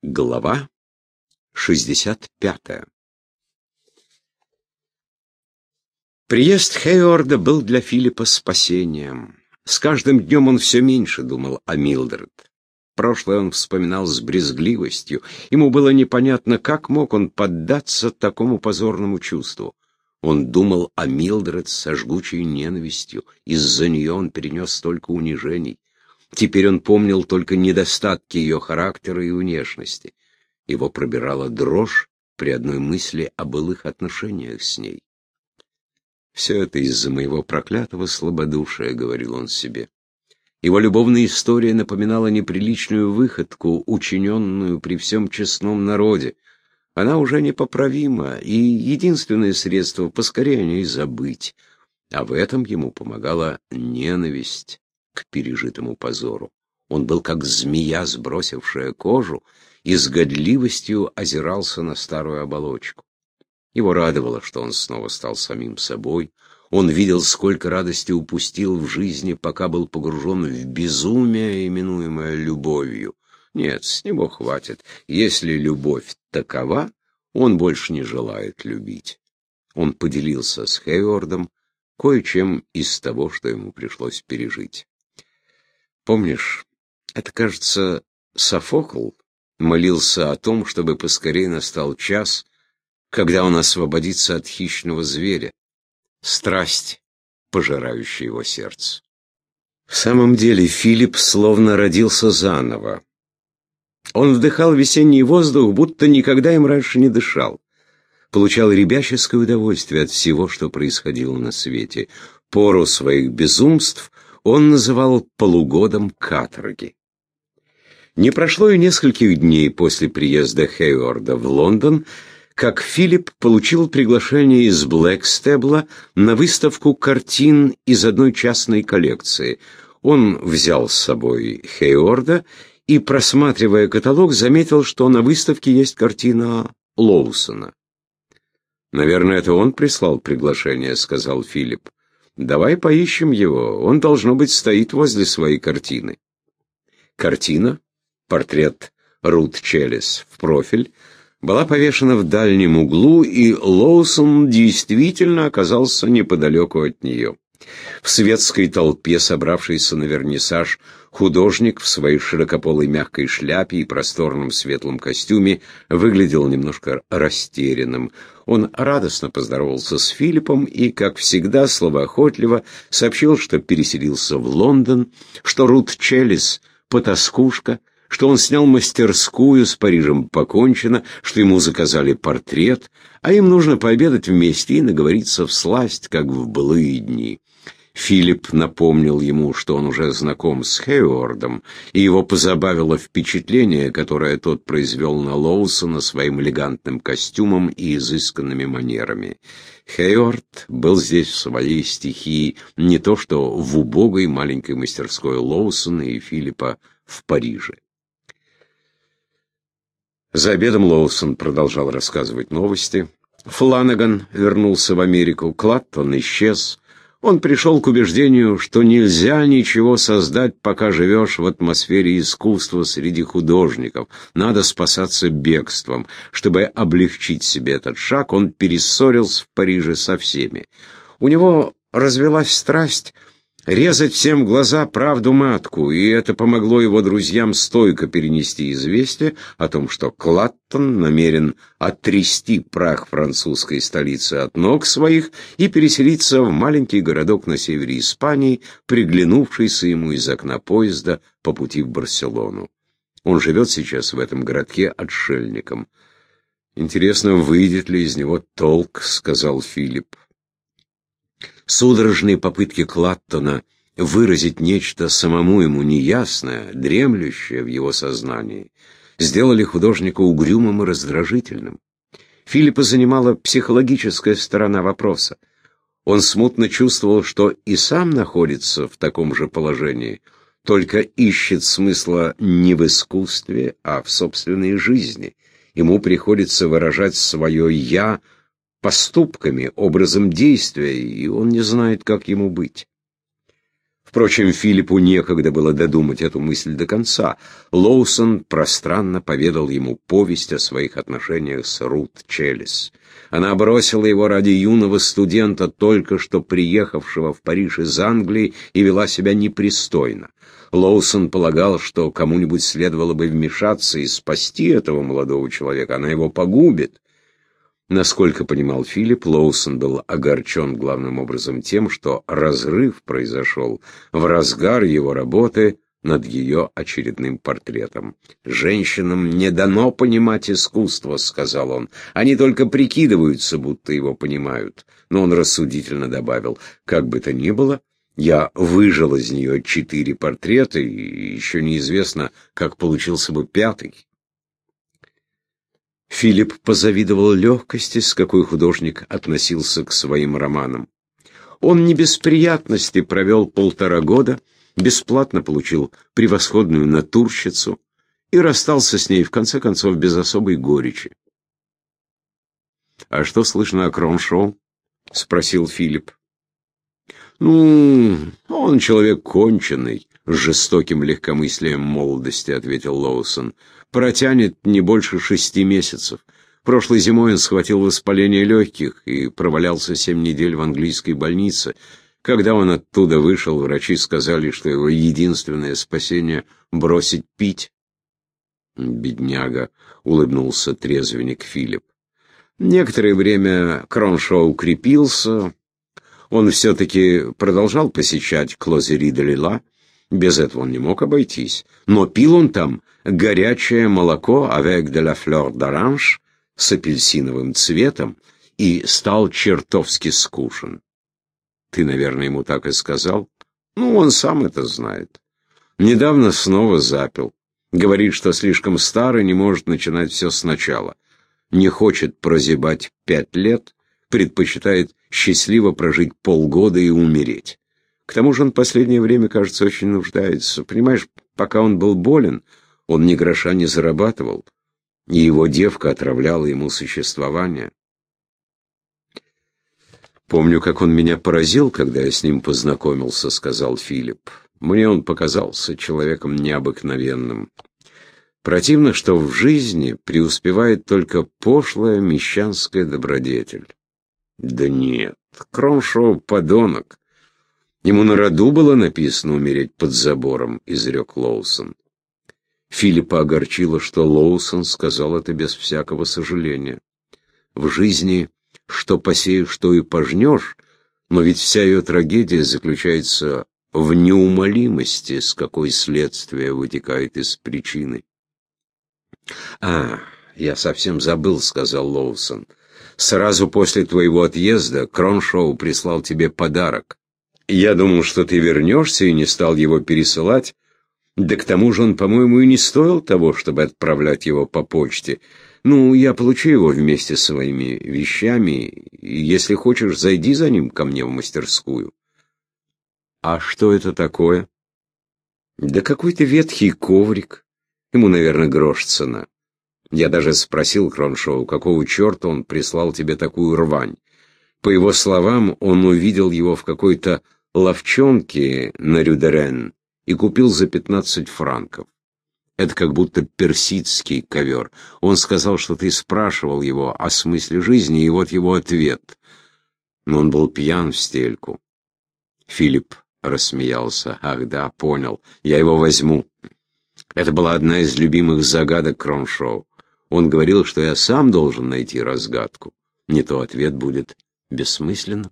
Глава 65 Приезд Хейорда был для Филиппа спасением. С каждым днем он все меньше думал о Милдред. Прошлое он вспоминал с брезгливостью. Ему было непонятно, как мог он поддаться такому позорному чувству. Он думал о Милдред со жгучей ненавистью. Из-за нее он перенес столько унижений. Теперь он помнил только недостатки ее характера и внешности. Его пробирала дрожь при одной мысли о былых отношениях с ней. «Все это из-за моего проклятого слабодушия», — говорил он себе. Его любовная история напоминала неприличную выходку, учиненную при всем честном народе. Она уже непоправима, и единственное средство поскорее о ней забыть. А в этом ему помогала ненависть к пережитому позору. Он был как змея, сбросившая кожу, и с годливостью озирался на старую оболочку. Его радовало, что он снова стал самим собой. Он видел, сколько радости упустил в жизни, пока был погружен в безумие, именуемое любовью. Нет, с него хватит. Если любовь такова, он больше не желает любить. Он поделился с Хейвордом кое-чем из того, что ему пришлось пережить. Помнишь, это, кажется, Софокл молился о том, чтобы поскорее настал час, когда он освободится от хищного зверя, страсть, пожирающая его сердце. В самом деле Филипп словно родился заново. Он вдыхал весенний воздух, будто никогда им раньше не дышал. Получал ребяческое удовольствие от всего, что происходило на свете. Пору своих безумств он называл полугодом каторги. Не прошло и нескольких дней после приезда Хейворда в Лондон, как Филипп получил приглашение из Блэкстебла на выставку картин из одной частной коллекции. Он взял с собой Хейворда и, просматривая каталог, заметил, что на выставке есть картина Лоусона. «Наверное, это он прислал приглашение», — сказал Филипп. Давай поищем его. Он, должно быть, стоит возле своей картины. Картина, портрет Рут Челлис в профиль, была повешена в дальнем углу, и Лоусон действительно оказался неподалеку от нее. В светской толпе, собравшейся на вернисаж, художник в своей широкополой мягкой шляпе и просторном светлом костюме выглядел немножко растерянным. Он радостно поздоровался с Филиппом и, как всегда, словоохотливо сообщил, что переселился в Лондон, что Рут Челлис — потаскушка, что он снял мастерскую, с Парижем покончено, что ему заказали портрет, а им нужно пообедать вместе и наговориться в сласть, как в былые дни. Филипп напомнил ему, что он уже знаком с Хейвордом, и его позабавило впечатление, которое тот произвел на Лоусона своим элегантным костюмом и изысканными манерами. Хейворд был здесь в своей стихии не то что в убогой маленькой мастерской Лоусона и Филиппа в Париже. За обедом Лоусон продолжал рассказывать новости. Фланаган вернулся в Америку, Клаттон исчез, он пришел к убеждению, что нельзя ничего создать, пока живешь в атмосфере искусства среди художников. Надо спасаться бегством. Чтобы облегчить себе этот шаг, он перессорился в Париже со всеми. У него развелась страсть резать всем глаза правду матку, и это помогло его друзьям стойко перенести известие о том, что Клаттон намерен оттрясти прах французской столицы от ног своих и переселиться в маленький городок на севере Испании, приглянувшийся ему из окна поезда по пути в Барселону. Он живет сейчас в этом городке отшельником. «Интересно, выйдет ли из него толк», — сказал Филипп. Судорожные попытки Клаттона выразить нечто самому ему неясное, дремлющее в его сознании, сделали художника угрюмым и раздражительным. Филиппа занимала психологическая сторона вопроса. Он смутно чувствовал, что и сам находится в таком же положении, только ищет смысла не в искусстве, а в собственной жизни. Ему приходится выражать свое «я» поступками, образом действия, и он не знает, как ему быть. Впрочем, Филиппу некогда было додумать эту мысль до конца. Лоусон пространно поведал ему повесть о своих отношениях с Рут Челлис. Она бросила его ради юного студента, только что приехавшего в Париж из Англии, и вела себя непристойно. Лоусон полагал, что кому-нибудь следовало бы вмешаться и спасти этого молодого человека, она его погубит. Насколько понимал Филипп, Лоусон был огорчен главным образом тем, что разрыв произошел в разгар его работы над ее очередным портретом. «Женщинам не дано понимать искусство», — сказал он. «Они только прикидываются, будто его понимают». Но он рассудительно добавил, «Как бы то ни было, я выжил из нее четыре портрета, и еще неизвестно, как получился бы пятый». Филипп позавидовал легкости, с какой художник относился к своим романам. Он не без приятности провел полтора года, бесплатно получил превосходную натурщицу и расстался с ней, в конце концов, без особой горечи. «А что слышно о Кроншоу?» — спросил Филипп. «Ну, он человек конченый», — с жестоким легкомыслием молодости ответил Лоусон протянет не больше шести месяцев. Прошлой зимой он схватил воспаление легких и провалялся семь недель в английской больнице. Когда он оттуда вышел, врачи сказали, что его единственное спасение — бросить пить. «Бедняга», — улыбнулся трезвенник Филипп. Некоторое время Кроншоу укрепился. Он все-таки продолжал посещать Клозери де Лила. Без этого он не мог обойтись. Но пил он там горячее молоко avec de la fleur d'orange с апельсиновым цветом и стал чертовски скушен. Ты, наверное, ему так и сказал? Ну, он сам это знает. Недавно снова запил. Говорит, что слишком старый, не может начинать все сначала. Не хочет прозябать пять лет, предпочитает счастливо прожить полгода и умереть. К тому же он последнее время, кажется, очень нуждается. Понимаешь, пока он был болен, он ни гроша не зарабатывал, и его девка отравляла ему существование. «Помню, как он меня поразил, когда я с ним познакомился», — сказал Филипп. «Мне он показался человеком необыкновенным. Противно, что в жизни преуспевает только пошлая мещанская добродетель». «Да нет, Кроншоу — подонок. Ему на роду было написано умереть под забором», — изрек Лоусон. Филиппа огорчило, что Лоусон сказал это без всякого сожаления. В жизни что посеешь, что и пожнешь, но ведь вся ее трагедия заключается в неумолимости, с какой следствие вытекает из причины. «А, я совсем забыл», — сказал Лоусон. «Сразу после твоего отъезда Кроншоу прислал тебе подарок. Я думал, что ты вернешься и не стал его пересылать, да к тому же он, по-моему, и не стоил того, чтобы отправлять его по почте. Ну, я получу его вместе с своими вещами, и если хочешь, зайди за ним ко мне в мастерскую. А что это такое? Да какой-то ветхий коврик. Ему, наверное, грош цена. Я даже спросил Кроншоу, какого черта он прислал тебе такую рвань. По его словам, он увидел его в какой-то ловчонке на Рюдерен и купил за 15 франков. Это как будто персидский ковер. Он сказал, что ты спрашивал его о смысле жизни, и вот его ответ. Но он был пьян в стельку. Филипп рассмеялся. Ах да, понял. Я его возьму. Это была одна из любимых загадок Кроншоу. Он говорил, что я сам должен найти разгадку. Не то ответ будет бессмысленным.